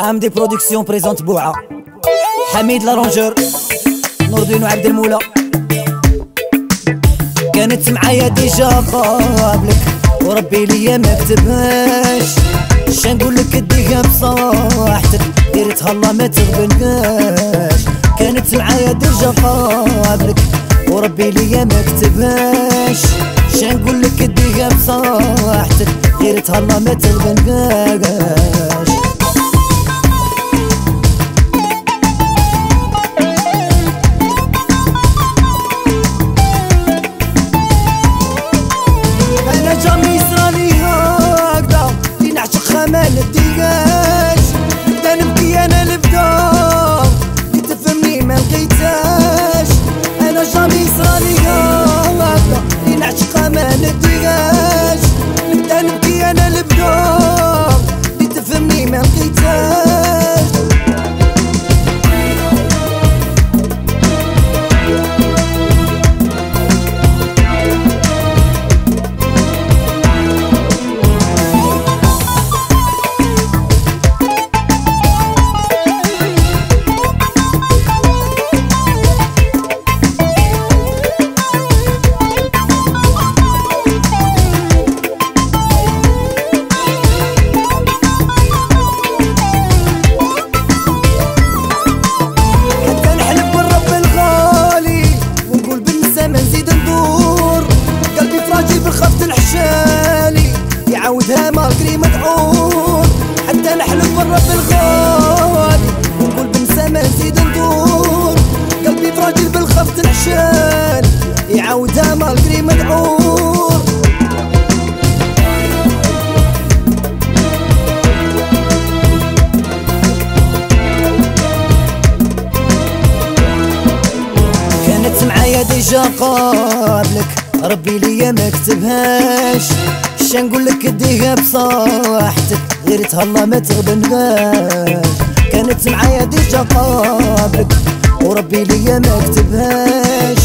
MD Production présente بوعة حميد l'arrangeur. نور دين وعبد المولى. كانت معايا déjà قابلك وربي ليا ما كتبهاش. شنقول لك اديها بصاحتك ديرتها الله ما تغبنكاش كانت معايا déjà قابلك وربي ليا ما كتبهاش. شنقول لك اديها بصاحتك ديرتها الله ما تغبنكاش بالرب الغالي ونقول بنسى ما نزيد ندور. قلبي براجل بالخف تنحشال يعاودها ماكري مدعور. كانت معايا ديجا قابلك. ربي ليا ما كتبهاش. نقول لك اديها بصاحتك غير تهلا ما تغبنهاش كانت معايا ديجا قابلك وربي ليا ما كتبهاش.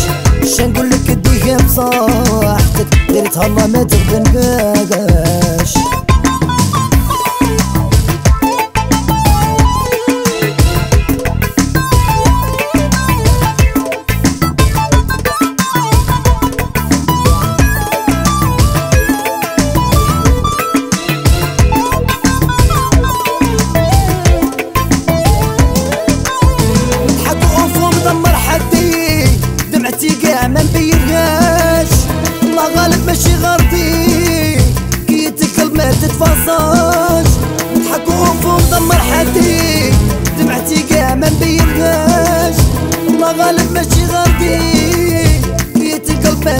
نقول لك اديها بصاحتك غير تهلا ما تغبنهاش نضحك وفو مدمر حدي دمعتي كاع ما نبينهاش الله غالب ماشي غلطي كي القلب ما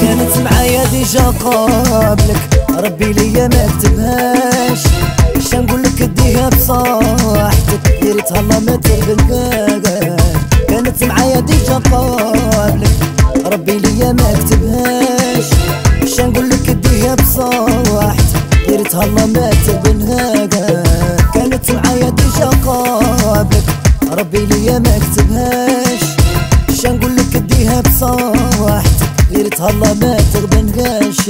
كانت معايا ديجا قابلك ربي ليا ما كتبهاش. نقول لك إديها بصاحتك ريتها الله ما تربلكاش كانت معايا déjà قابلك ربي ليا ما كتبهاش نقول لك إديها بصاحتك ريتها الله ما تربلكاش كانت معايا déjà قابلك ربي ليا ما كتبهاش نقول لك إديها بصاحتك غير تهلا ما تغبنهاش